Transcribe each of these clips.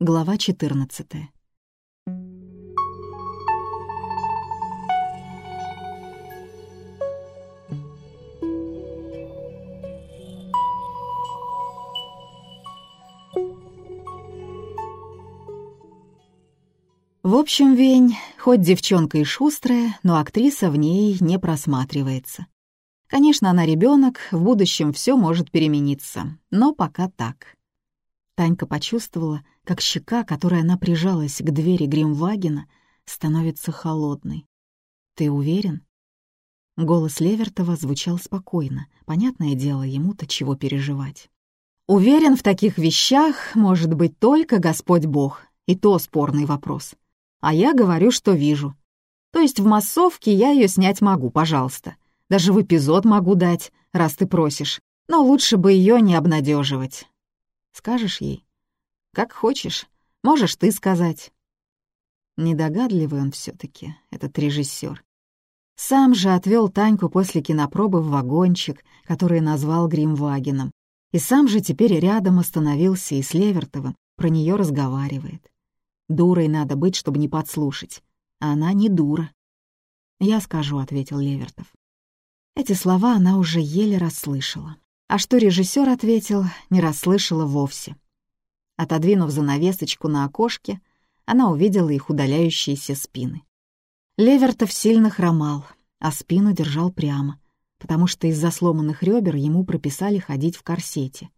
Глава 14. В общем, Вень, хоть девчонка и шустрая, но актриса в ней не просматривается. Конечно, она ребенок, в будущем все может перемениться, но пока так. Танька почувствовала, как щека, которой она прижалась к двери Гримвагена, становится холодной. «Ты уверен?» Голос Левертова звучал спокойно. Понятное дело, ему-то чего переживать. «Уверен в таких вещах может быть только Господь Бог, и то спорный вопрос. А я говорю, что вижу. То есть в массовке я ее снять могу, пожалуйста. Даже в эпизод могу дать, раз ты просишь. Но лучше бы ее не обнадеживать. Скажешь ей? Как хочешь. Можешь ты сказать. Недогадливый он все таки этот режиссер. Сам же отвел Таньку после кинопробы в вагончик, который назвал Гримвагеном, и сам же теперь рядом остановился и с Левертовым про нее разговаривает. Дурой надо быть, чтобы не подслушать. А она не дура. «Я скажу», — ответил Левертов. Эти слова она уже еле расслышала. А что режиссер ответил, не расслышала вовсе. Отодвинув занавесочку на окошке, она увидела их удаляющиеся спины. Левертов сильно хромал, а спину держал прямо, потому что из-за сломанных ребер ему прописали ходить в корсете.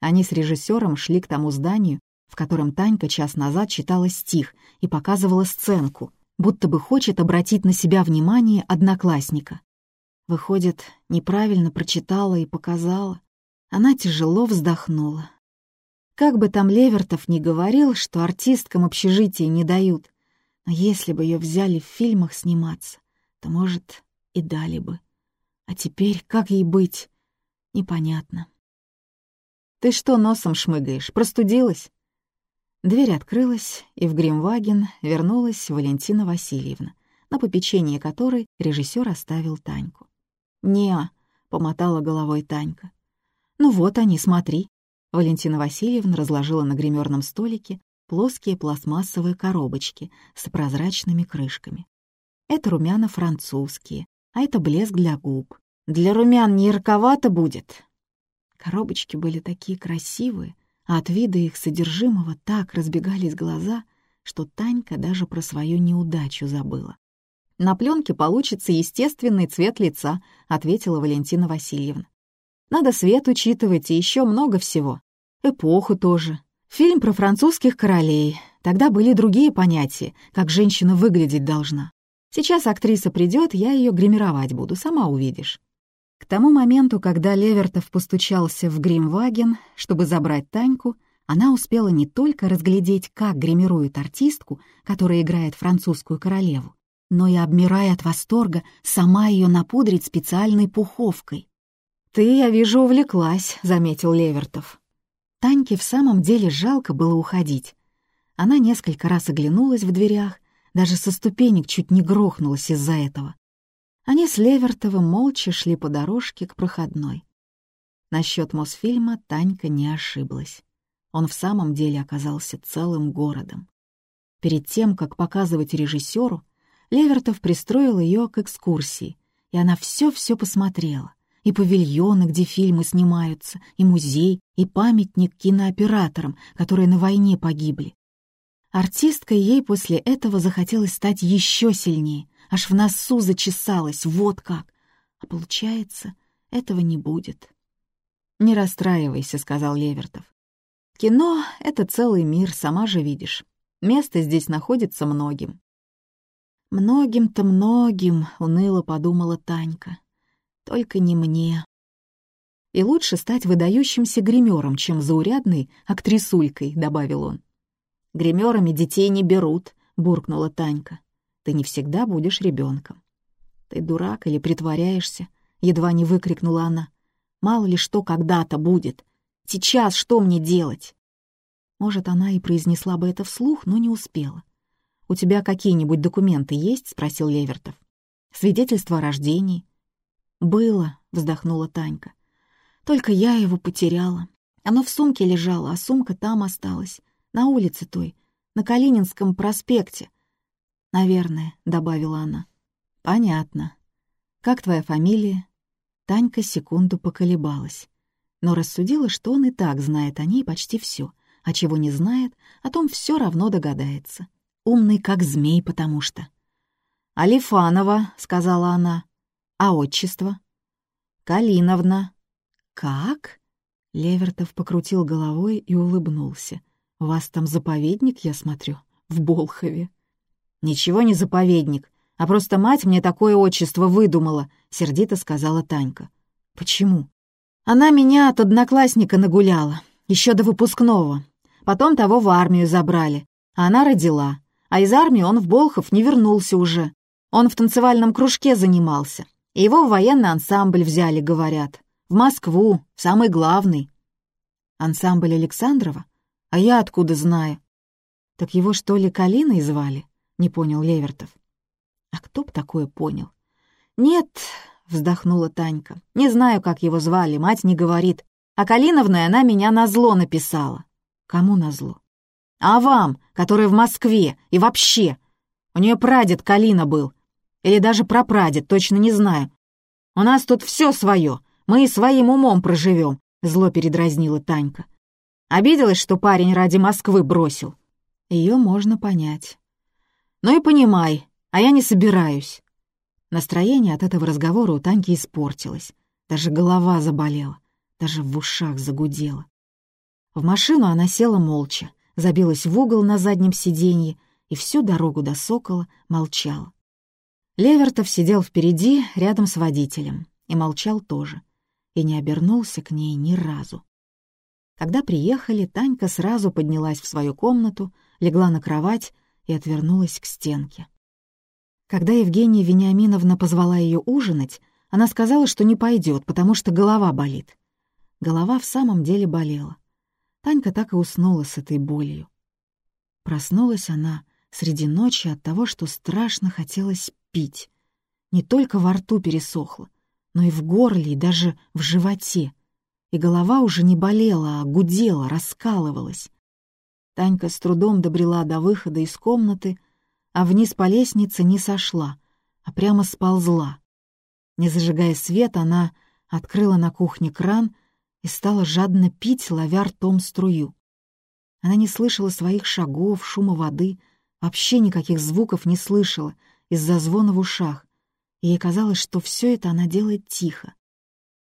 Они с режиссером шли к тому зданию, в котором Танька час назад читала стих и показывала сценку, будто бы хочет обратить на себя внимание одноклассника. Выходит, неправильно прочитала и показала. Она тяжело вздохнула. Как бы там Левертов ни говорил, что артисткам общежития не дают, но если бы ее взяли в фильмах сниматься, то, может, и дали бы. А теперь как ей быть? Непонятно. «Ты что носом шмыгаешь? Простудилась?» Дверь открылась, и в Гримваген вернулась Валентина Васильевна, на попечение которой режиссер оставил Таньку. «Не-а», помотала головой Танька. «Ну вот они, смотри». Валентина Васильевна разложила на гримерном столике плоские пластмассовые коробочки с прозрачными крышками. Это румяна французские, а это блеск для губ. Для румян не ярковато будет. Коробочки были такие красивые, а от вида их содержимого так разбегались глаза, что Танька даже про свою неудачу забыла. На пленке получится естественный цвет лица», — ответила Валентина Васильевна. «Надо свет учитывать и еще много всего. Эпоху тоже. Фильм про французских королей. Тогда были другие понятия, как женщина выглядеть должна. Сейчас актриса придет, я ее гримировать буду, сама увидишь». К тому моменту, когда Левертов постучался в гримваген, чтобы забрать Таньку, она успела не только разглядеть, как гримируют артистку, которая играет французскую королеву, но и, обмирая от восторга, сама ее напудрить специальной пуховкой. «Ты, я вижу, увлеклась», — заметил Левертов. Таньке в самом деле жалко было уходить. Она несколько раз оглянулась в дверях, даже со ступенек чуть не грохнулась из-за этого. Они с Левертовым молча шли по дорожке к проходной. Насчет Мосфильма Танька не ошиблась. Он в самом деле оказался целым городом. Перед тем, как показывать режиссеру, Левертов пристроил ее к экскурсии, и она все-все посмотрела. И павильоны, где фильмы снимаются, и музей, и памятник кинооператорам, которые на войне погибли. Артисткой ей после этого захотелось стать еще сильнее, аж в носу зачесалась, вот как. А получается, этого не будет. «Не расстраивайся», — сказал Левертов. «Кино — это целый мир, сама же видишь. Место здесь находится многим. «Многим-то многим», — уныло подумала Танька. «Только не мне». «И лучше стать выдающимся гримером, чем заурядной актрисулькой», — добавил он. «Гримерами детей не берут», — буркнула Танька. «Ты не всегда будешь ребенком. «Ты дурак или притворяешься?» — едва не выкрикнула она. «Мало ли что когда-то будет. Сейчас что мне делать?» Может, она и произнесла бы это вслух, но не успела. «У тебя какие-нибудь документы есть?» — спросил Левертов. «Свидетельство о рождении?» «Было», — вздохнула Танька. «Только я его потеряла. Оно в сумке лежало, а сумка там осталась. На улице той, на Калининском проспекте. «Наверное», — добавила она. «Понятно. Как твоя фамилия?» Танька секунду поколебалась, но рассудила, что он и так знает о ней почти все, а чего не знает, о том все равно догадается. Умный как змей, потому что. «Алифанова», — сказала она. «А отчество?» «Калиновна». «Как?» Левертов покрутил головой и улыбнулся. «У вас там заповедник, я смотрю, в Болхове». «Ничего не заповедник, а просто мать мне такое отчество выдумала», — сердито сказала Танька. «Почему?» «Она меня от одноклассника нагуляла, еще до выпускного. Потом того в армию забрали, а она родила. А из армии он в Болхов не вернулся уже. Он в танцевальном кружке занимался. Его в военный ансамбль взяли, говорят. В Москву, самый главный». «Ансамбль Александрова? А я откуда знаю?» «Так его что ли Калиной звали?» — не понял Левертов. А кто б такое понял? «Нет», — вздохнула Танька, — «не знаю, как его звали, мать не говорит. А Калиновной она меня на зло написала». «Кому на зло?» «А вам, который в Москве, и вообще. У нее прадед Калина был. Или даже прапрадед, точно не знаю. У нас тут все свое, мы и своим умом проживем», — зло передразнила Танька. Обиделась, что парень ради Москвы бросил. Ее можно понять. «Ну и понимай, а я не собираюсь». Настроение от этого разговора у Таньки испортилось. Даже голова заболела, даже в ушах загудела. В машину она села молча, забилась в угол на заднем сиденье и всю дорогу до Сокола молчала. Левертов сидел впереди, рядом с водителем, и молчал тоже, и не обернулся к ней ни разу. Когда приехали, Танька сразу поднялась в свою комнату, легла на кровать и отвернулась к стенке. Когда Евгения Вениаминовна позвала ее ужинать, она сказала, что не пойдет, потому что голова болит. Голова в самом деле болела. Танька так и уснула с этой болью. Проснулась она среди ночи от того, что страшно хотелось пить. Не только во рту пересохло, но и в горле, и даже в животе. И голова уже не болела, а гудела, раскалывалась. Танька с трудом добрела до выхода из комнаты, а вниз по лестнице не сошла, а прямо сползла. Не зажигая свет, она открыла на кухне кран и стала жадно пить, ловя ртом струю. Она не слышала своих шагов, шума воды, вообще никаких звуков не слышала из-за звона в ушах, ей казалось, что все это она делает тихо.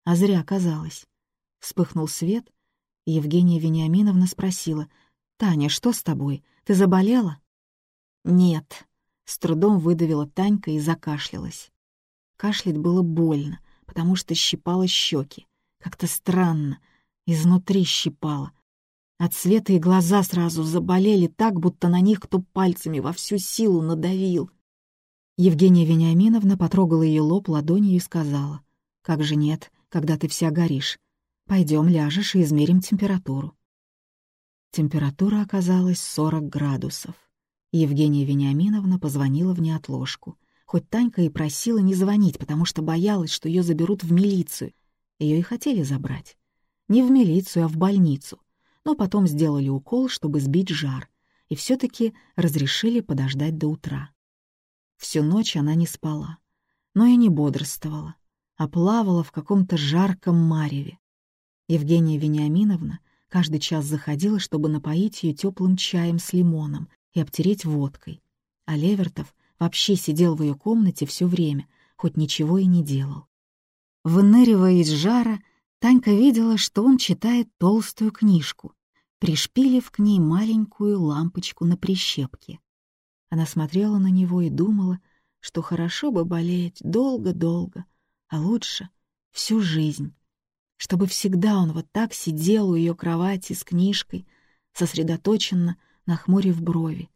А зря казалось. Вспыхнул свет, и Евгения Вениаминовна спросила, «Таня, что с тобой? Ты заболела?» «Нет», — с трудом выдавила Танька и закашлялась. Кашлять было больно, потому что щипало щеки. Как-то странно, изнутри щипало. От света и глаза сразу заболели так, будто на них кто пальцами во всю силу надавил. Евгения Вениаминовна потрогала ее лоб ладонью и сказала, «Как же нет, когда ты вся горишь. Пойдем ляжешь и измерим температуру». Температура оказалась 40 градусов. Евгения Вениаминовна позвонила в неотложку. Хоть Танька и просила не звонить, потому что боялась, что ее заберут в милицию. Ее и хотели забрать. Не в милицию, а в больницу. Но потом сделали укол, чтобы сбить жар. И все таки разрешили подождать до утра. Всю ночь она не спала, но и не бодрствовала, а плавала в каком-то жарком мареве. Евгения Вениаминовна каждый час заходила, чтобы напоить ее теплым чаем с лимоном и обтереть водкой. А Левертов вообще сидел в ее комнате все время, хоть ничего и не делал. Выныривая из жара, Танька видела, что он читает толстую книжку, пришпилив к ней маленькую лампочку на прищепке. Она смотрела на него и думала, что хорошо бы болеть долго-долго, а лучше всю жизнь, чтобы всегда он вот так сидел у ее кровати с книжкой, сосредоточенно нахмурив брови.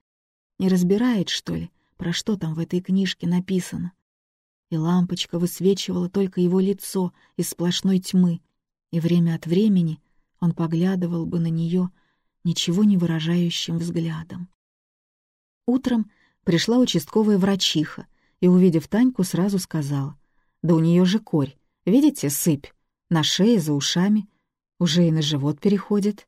Не разбирает, что ли, про что там в этой книжке написано? И лампочка высвечивала только его лицо из сплошной тьмы, и время от времени он поглядывал бы на нее ничего не выражающим взглядом. Утром пришла участковая врачиха и, увидев Таньку, сразу сказала, «Да у нее же корь, видите, сыпь, на шее, за ушами, уже и на живот переходит».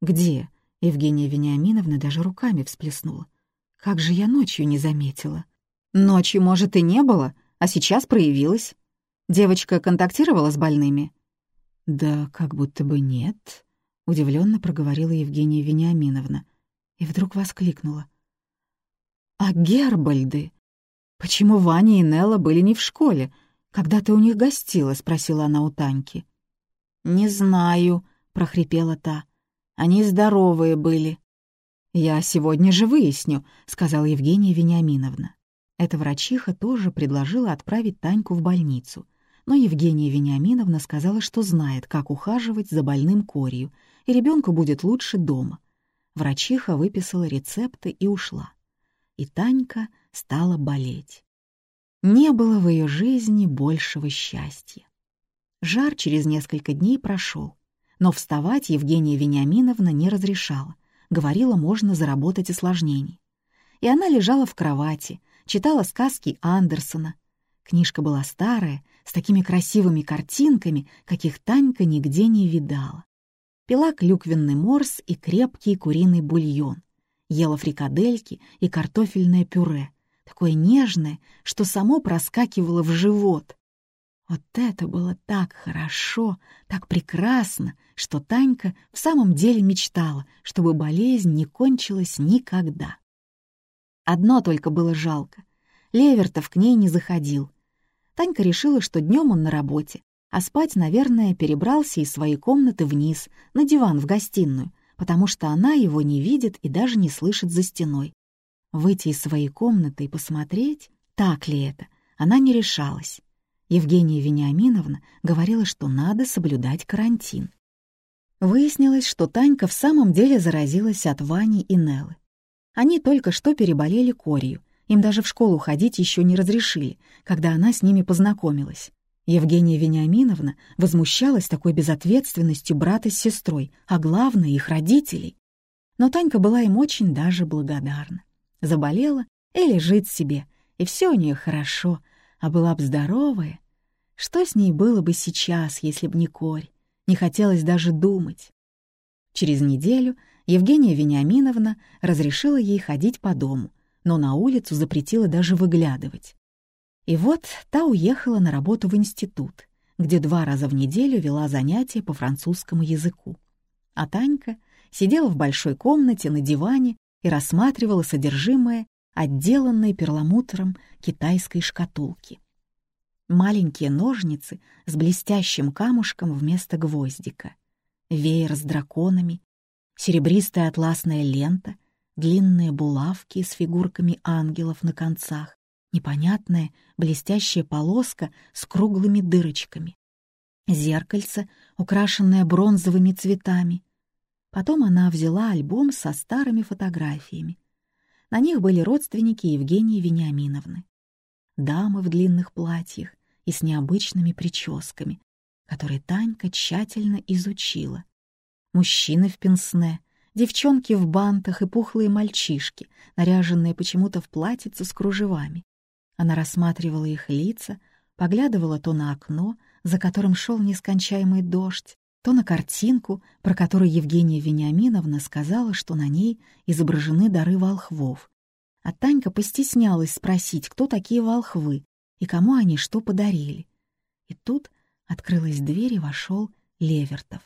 «Где?» Евгения Вениаминовна даже руками всплеснула. «Как же я ночью не заметила?» «Ночью, может, и не было, а сейчас проявилась. Девочка контактировала с больными?» «Да как будто бы нет», — удивленно проговорила Евгения Вениаминовна и вдруг воскликнула. «А Гербальды? Почему Ваня и Нелла были не в школе? Когда ты у них гостила?» — спросила она у Таньки. «Не знаю», — прохрипела та. «Они здоровые были». «Я сегодня же выясню», — сказала Евгения Вениаминовна. Эта врачиха тоже предложила отправить Таньку в больницу, но Евгения Вениаминовна сказала, что знает, как ухаживать за больным корью, и ребенку будет лучше дома. Врачиха выписала рецепты и ушла. И Танька стала болеть. Не было в ее жизни большего счастья. Жар через несколько дней прошел, но вставать Евгения Вениаминовна не разрешала, говорила, можно заработать осложнений. И она лежала в кровати, читала сказки Андерсона. Книжка была старая, с такими красивыми картинками, каких Танька нигде не видала. Пила клюквенный морс и крепкий куриный бульон. Ела фрикадельки и картофельное пюре, такое нежное, что само проскакивало в живот. Вот это было так хорошо, так прекрасно, что Танька в самом деле мечтала, чтобы болезнь не кончилась никогда. Одно только было жалко. Левертов к ней не заходил. Танька решила, что днем он на работе, а спать, наверное, перебрался из своей комнаты вниз, на диван в гостиную, потому что она его не видит и даже не слышит за стеной. Выйти из своей комнаты и посмотреть, так ли это, она не решалась. Евгения Вениаминовна говорила, что надо соблюдать карантин. Выяснилось, что Танька в самом деле заразилась от Вани и Неллы. Они только что переболели корью, им даже в школу ходить еще не разрешили, когда она с ними познакомилась. Евгения Вениаминовна возмущалась такой безответственностью брата с сестрой, а главное — их родителей. Но Танька была им очень даже благодарна. Заболела и лежит себе, и все у нее хорошо, а была б здоровая, что с ней было бы сейчас, если б не корь? Не хотелось даже думать. Через неделю Евгения Вениаминовна разрешила ей ходить по дому, но на улицу запретила даже выглядывать. И вот та уехала на работу в институт, где два раза в неделю вела занятия по французскому языку. А Танька сидела в большой комнате на диване и рассматривала содержимое отделанной перламутром китайской шкатулки. Маленькие ножницы с блестящим камушком вместо гвоздика, веер с драконами, серебристая атласная лента, длинные булавки с фигурками ангелов на концах, непонятная блестящая полоска с круглыми дырочками, зеркальце, украшенное бронзовыми цветами. Потом она взяла альбом со старыми фотографиями. На них были родственники Евгении Вениаминовны. Дамы в длинных платьях, и с необычными прическами, которые Танька тщательно изучила. Мужчины в пенсне, девчонки в бантах и пухлые мальчишки, наряженные почему-то в платьице с кружевами. Она рассматривала их лица, поглядывала то на окно, за которым шел нескончаемый дождь, то на картинку, про которую Евгения Вениаминовна сказала, что на ней изображены дары волхвов. А Танька постеснялась спросить, кто такие волхвы, и кому они что подарили. И тут открылась дверь и вошел Левертов.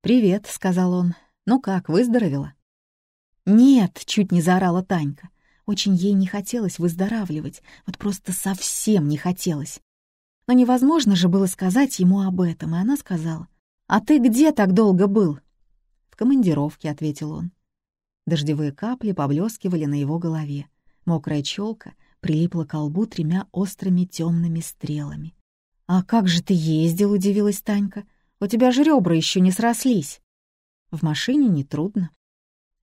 «Привет», — сказал он. «Ну как, выздоровела?» «Нет», — чуть не заорала Танька. Очень ей не хотелось выздоравливать, вот просто совсем не хотелось. Но невозможно же было сказать ему об этом, и она сказала. «А ты где так долго был?» «В командировке», — ответил он. Дождевые капли поблескивали на его голове. Мокрая челка прилипла к лбу тремя острыми темными стрелами. «А как же ты ездил?» — удивилась Танька. «У тебя же ребра еще не срослись». «В машине нетрудно».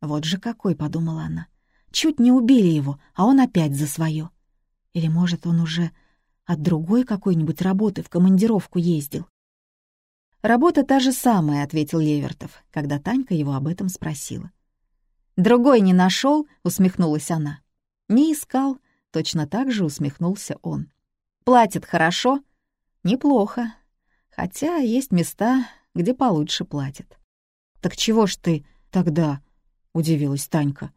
«Вот же какой», — подумала она. «Чуть не убили его, а он опять за свое. Или, может, он уже от другой какой-нибудь работы в командировку ездил?» «Работа та же самая», — ответил Левертов, когда Танька его об этом спросила. «Другой не нашел?» — усмехнулась она. «Не искал», Точно так же усмехнулся он. «Платят хорошо?» «Неплохо. Хотя есть места, где получше платят». «Так чего ж ты тогда?» — удивилась Танька.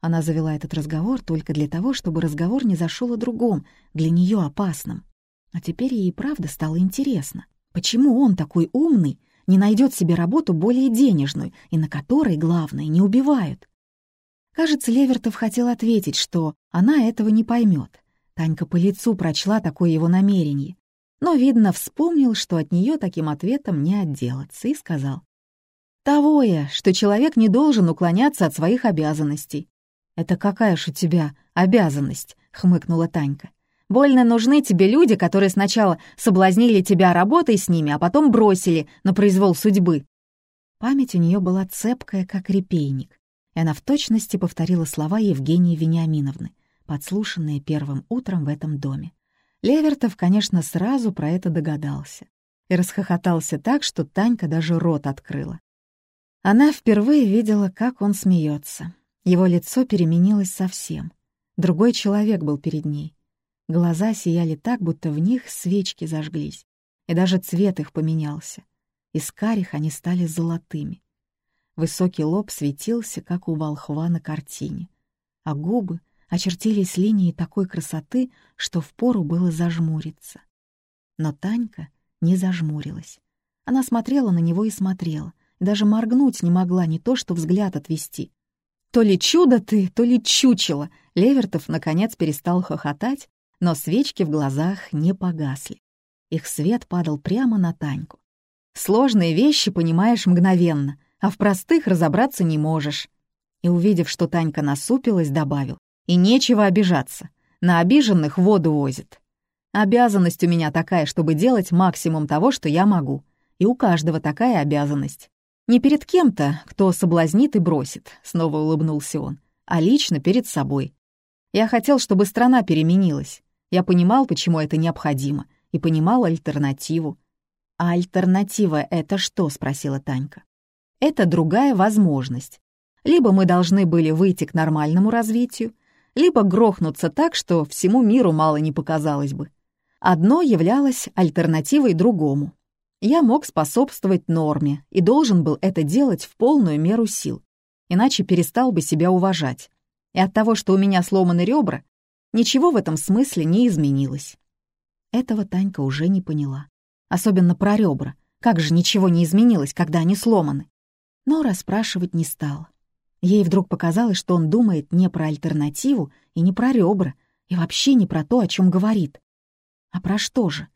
Она завела этот разговор только для того, чтобы разговор не зашел о другом, для нее опасном. А теперь ей правда стало интересно, почему он такой умный, не найдет себе работу более денежную и на которой, главное, не убивают. Кажется, Левертов хотел ответить, что она этого не поймет. Танька по лицу прочла такое его намерение, но, видно, вспомнил, что от нее таким ответом не отделаться, и сказал. «Того я, что человек не должен уклоняться от своих обязанностей. «Это какая ж у тебя обязанность?» — хмыкнула Танька. «Больно нужны тебе люди, которые сначала соблазнили тебя работой с ними, а потом бросили на произвол судьбы». Память у нее была цепкая, как репейник, и она в точности повторила слова Евгении Вениаминовны, подслушанные первым утром в этом доме. Левертов, конечно, сразу про это догадался и расхохотался так, что Танька даже рот открыла. Она впервые видела, как он смеется. Его лицо переменилось совсем. Другой человек был перед ней. Глаза сияли так, будто в них свечки зажглись, и даже цвет их поменялся. Из карих они стали золотыми. Высокий лоб светился, как у волхва на картине, а губы очертились линией такой красоты, что впору было зажмуриться. Но Танька не зажмурилась. Она смотрела на него и смотрела, даже моргнуть не могла, не то что взгляд отвести. То ли чудо ты, то ли чучело. Левертов, наконец, перестал хохотать, но свечки в глазах не погасли. Их свет падал прямо на Таньку. Сложные вещи понимаешь мгновенно, а в простых разобраться не можешь. И, увидев, что Танька насупилась, добавил. И нечего обижаться. На обиженных воду возит. Обязанность у меня такая, чтобы делать максимум того, что я могу. И у каждого такая обязанность. Не перед кем-то, кто соблазнит и бросит, снова улыбнулся он, а лично перед собой. Я хотел, чтобы страна переменилась. Я понимал, почему это необходимо, и понимал альтернативу. «А альтернатива — это что?» — спросила Танька. «Это другая возможность. Либо мы должны были выйти к нормальному развитию, либо грохнуться так, что всему миру мало не показалось бы. Одно являлось альтернативой другому. Я мог способствовать норме и должен был это делать в полную меру сил, иначе перестал бы себя уважать. И от того, что у меня сломаны ребра, ничего в этом смысле не изменилось. Этого Танька уже не поняла. Особенно про ребра. Как же ничего не изменилось, когда они сломаны? Но расспрашивать не стала. Ей вдруг показалось, что он думает не про альтернативу и не про ребра, и вообще не про то, о чем говорит. А про что же?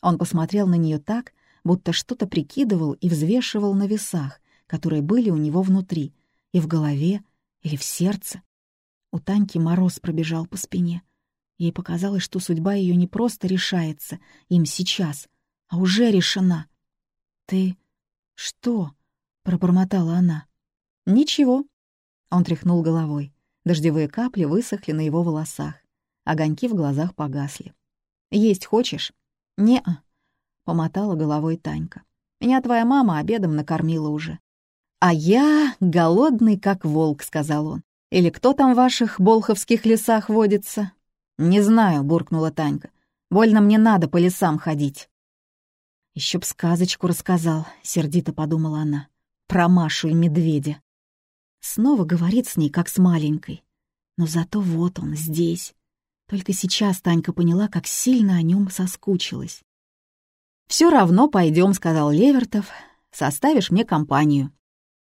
Он посмотрел на нее так, будто что-то прикидывал и взвешивал на весах, которые были у него внутри, и в голове, или в сердце. У Таньки мороз пробежал по спине. Ей показалось, что судьба ее не просто решается им сейчас, а уже решена. «Ты что?» — пробормотала она. «Ничего». Он тряхнул головой. Дождевые капли высохли на его волосах. Огоньки в глазах погасли. «Есть хочешь?» «Не-а», — помотала головой Танька. «Меня твоя мама обедом накормила уже». «А я голодный, как волк», — сказал он. «Или кто там в ваших болховских лесах водится?» «Не знаю», — буркнула Танька. «Больно мне надо по лесам ходить». Еще б сказочку рассказал», — сердито подумала она. «Про Машу и медведя». Снова говорит с ней, как с маленькой. Но зато вот он, здесь. Только сейчас Танька поняла, как сильно о нем соскучилась. «Все равно пойдем», — сказал Левертов. «Составишь мне компанию».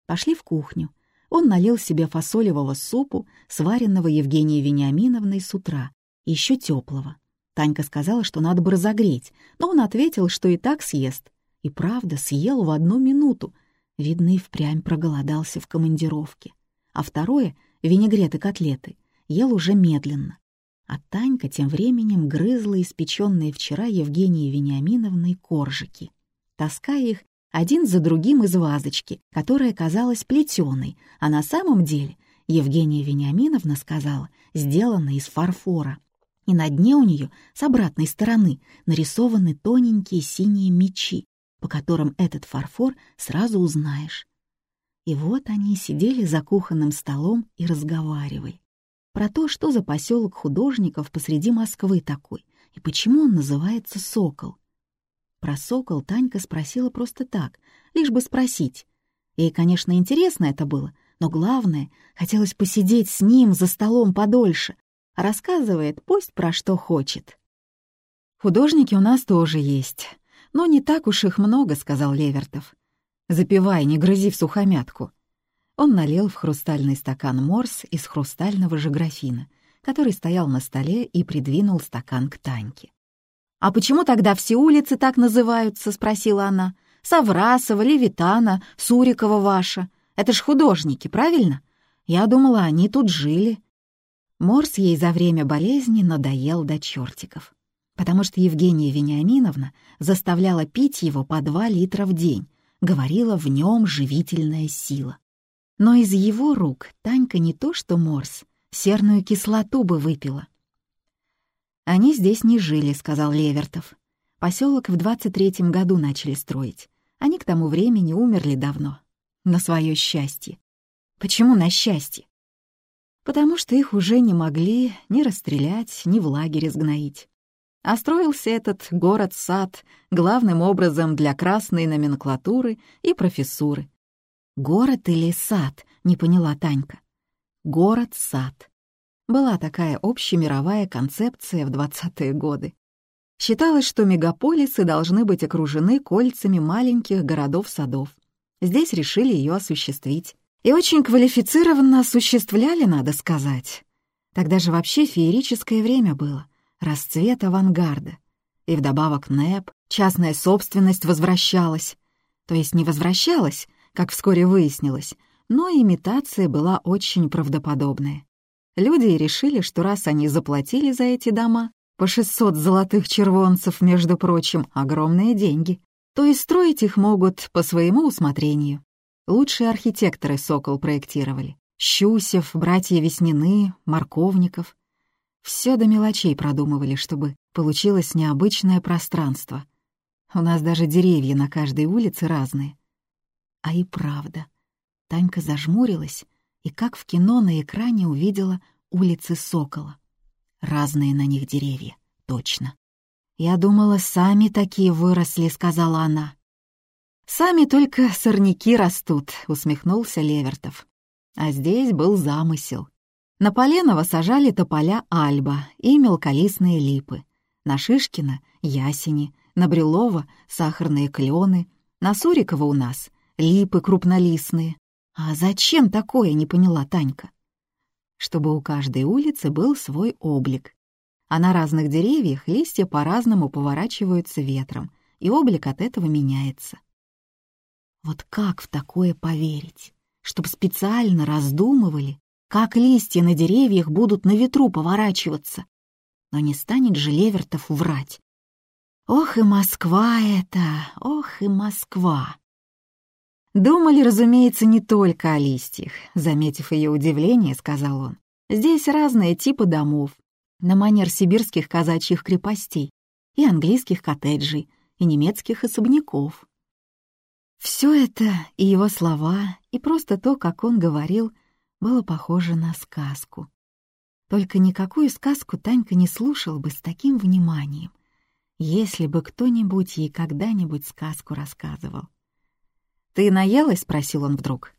Пошли в кухню. Он налил себе фасолевого супу, сваренного Евгенией Вениаминовной с утра, еще теплого. Танька сказала, что надо бы разогреть, но он ответил, что и так съест. И правда, съел в одну минуту. Видно, и впрямь проголодался в командировке. А второе — винегрет и котлеты — ел уже медленно. А Танька тем временем грызла испеченные вчера Евгенией Вениаминовной коржики, таская их один за другим из вазочки, которая казалась плетеной, а на самом деле Евгения Вениаминовна сказала, сделана из фарфора. И на дне у нее с обратной стороны нарисованы тоненькие синие мечи, по которым этот фарфор сразу узнаешь. И вот они сидели за кухонным столом и разговаривали про то, что за поселок художников посреди Москвы такой, и почему он называется «Сокол». Про «Сокол» Танька спросила просто так, лишь бы спросить. Ей, конечно, интересно это было, но главное, хотелось посидеть с ним за столом подольше, а рассказывает пусть про что хочет. «Художники у нас тоже есть, но не так уж их много», — сказал Левертов. «Запивай, не грызи в сухомятку». Он налил в хрустальный стакан морс из хрустального же графина, который стоял на столе и придвинул стакан к Таньке. «А почему тогда все улицы так называются?» — спросила она. «Саврасова, Левитана, Сурикова ваша. Это ж художники, правильно? Я думала, они тут жили». Морс ей за время болезни надоел до чертиков, потому что Евгения Вениаминовна заставляла пить его по два литра в день, говорила, в нем живительная сила. Но из его рук Танька не то что морс, серную кислоту бы выпила. «Они здесь не жили», — сказал Левертов. Поселок в 23-м году начали строить. Они к тому времени умерли давно. На свое счастье. Почему на счастье? Потому что их уже не могли ни расстрелять, ни в лагере сгноить. А строился этот город-сад главным образом для красной номенклатуры и профессуры — «Город или сад?» — не поняла Танька. «Город-сад». Была такая общемировая концепция в 20-е годы. Считалось, что мегаполисы должны быть окружены кольцами маленьких городов-садов. Здесь решили ее осуществить. И очень квалифицированно осуществляли, надо сказать. Тогда же вообще феерическое время было, расцвет авангарда. И вдобавок НЭП, частная собственность возвращалась. То есть не возвращалась, как вскоре выяснилось, но имитация была очень правдоподобная. Люди решили, что раз они заплатили за эти дома, по 600 золотых червонцев, между прочим, огромные деньги, то и строить их могут по своему усмотрению. Лучшие архитекторы «Сокол» проектировали. Щусев, братья Веснины, Марковников. Все до мелочей продумывали, чтобы получилось необычное пространство. У нас даже деревья на каждой улице разные. А и правда. Танька зажмурилась и, как в кино, на экране увидела улицы Сокола. Разные на них деревья, точно. «Я думала, сами такие выросли», — сказала она. «Сами только сорняки растут», — усмехнулся Левертов. А здесь был замысел. На Поленова сажали тополя альба и мелколистные липы. На Шишкина — ясени, на Брюлова — сахарные клены, на Сурикова у нас липы крупнолистные. А зачем такое, не поняла Танька. Чтобы у каждой улицы был свой облик. А на разных деревьях листья по-разному поворачиваются ветром, и облик от этого меняется. Вот как в такое поверить? Чтоб специально раздумывали, как листья на деревьях будут на ветру поворачиваться. Но не станет же Левертов врать. Ох и Москва это, ох и Москва. Думали, разумеется, не только о листьях. Заметив ее удивление, сказал он. Здесь разные типы домов, на манер сибирских казачьих крепостей, и английских коттеджей, и немецких особняков. Все это, и его слова, и просто то, как он говорил, было похоже на сказку. Только никакую сказку Танька не слушал бы с таким вниманием, если бы кто-нибудь ей когда-нибудь сказку рассказывал. «Ты наелась?» — спросил он вдруг.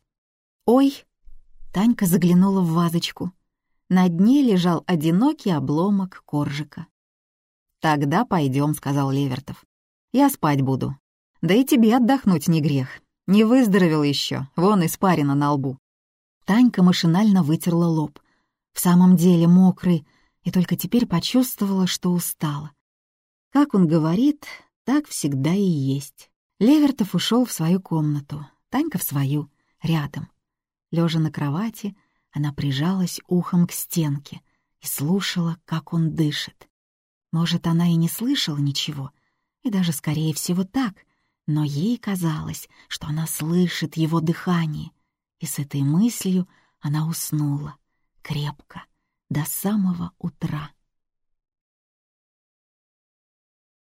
«Ой!» — Танька заглянула в вазочку. На дне лежал одинокий обломок коржика. «Тогда пойдем», — сказал Левертов. «Я спать буду. Да и тебе отдохнуть не грех. Не выздоровел еще, вон испарина на лбу». Танька машинально вытерла лоб. В самом деле мокрый, и только теперь почувствовала, что устала. Как он говорит, так всегда и есть. Левертов ушел в свою комнату, Танька в свою, рядом. Лежа на кровати, она прижалась ухом к стенке и слушала, как он дышит. Может, она и не слышала ничего, и даже, скорее всего, так, но ей казалось, что она слышит его дыхание, и с этой мыслью она уснула крепко до самого утра.